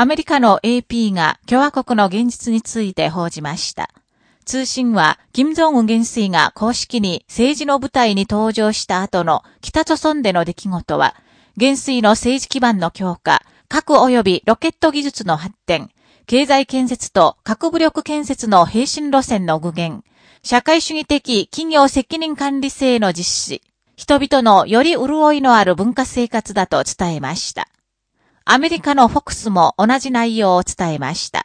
アメリカの AP が共和国の現実について報じました。通信は、金正恩元帥が公式に政治の舞台に登場した後の北朝鮮での出来事は、元帥の政治基盤の強化、核及びロケット技術の発展、経済建設と核武力建設の平進路線の具現、社会主義的企業責任管理制の実施、人々のより潤いのある文化生活だと伝えました。アメリカのフォックスも同じ内容を伝えました。